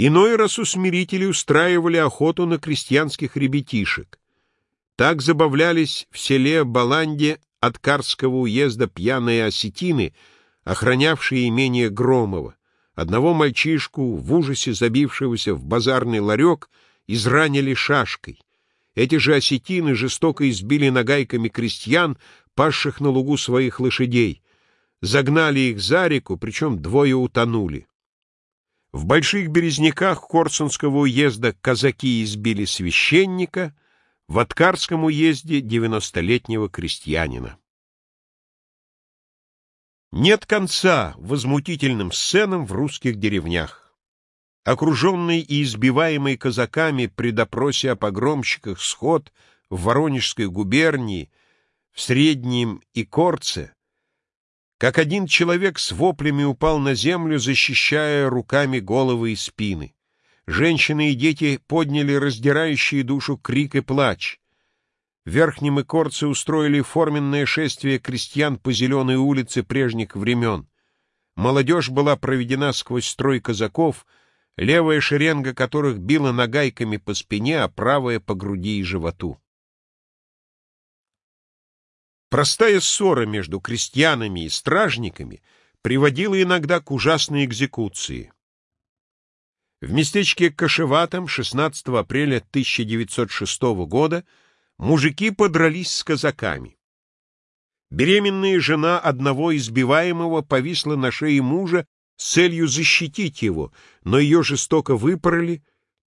Иной раз усмирители устраивали охоту на крестьянских ребятишек. Так забавлялись в селе Баланде от Карского уезда пьяные осетины, охранявшие имение Громова. Одного мальчишку, в ужасе забившегося в базарный ларек, изранили шашкой. Эти же осетины жестоко избили нагайками крестьян, пасших на лугу своих лошадей. Загнали их за реку, причем двое утонули. В Больших Березняках Корсунского уезда казаки избили священника, в Откарском уезде девяностолетнего крестьянина. Нет конца возмутительным сценам в русских деревнях. Окруженный и избиваемый казаками при допросе о погромщиках сход в Воронежской губернии, в Среднем и Корце, как один человек с воплями упал на землю, защищая руками головы и спины. Женщины и дети подняли раздирающие душу крик и плач. Верхнем Икорце устроили форменное шествие крестьян по зеленой улице прежних времен. Молодежь была проведена сквозь строй казаков, левая шеренга которых била нагайками по спине, а правая — по груди и животу. Простая ссора между крестьянами и стражниками приводила иногда к ужасной экзекуции. В местечке Кашеватом 16 апреля 1906 года мужики подрались с казаками. Беременная жена одного избиваемого повисла на шее мужа с целью защитить его, но ее жестоко выпороли,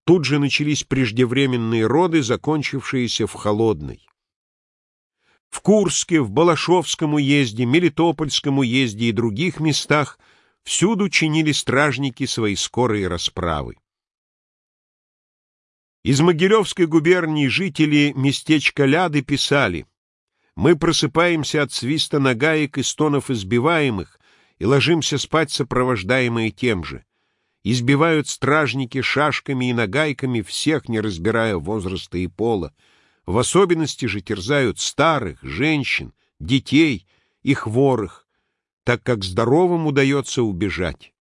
тут же начались преждевременные роды, закончившиеся в холодной. В Курске, в Балашовском уезде, Мелитопольском уезде и других местах всюду чинили стражники свои скорые расправы. Из Могилевской губернии жители местечка Ляды писали «Мы просыпаемся от свиста нагаек и стонов избиваемых и ложимся спать, сопровождаемые тем же. Избивают стражники шашками и нагайками всех, не разбирая возраста и пола, в особенности же терзают старых, женщин, детей и хворых, так как здоровым удается убежать.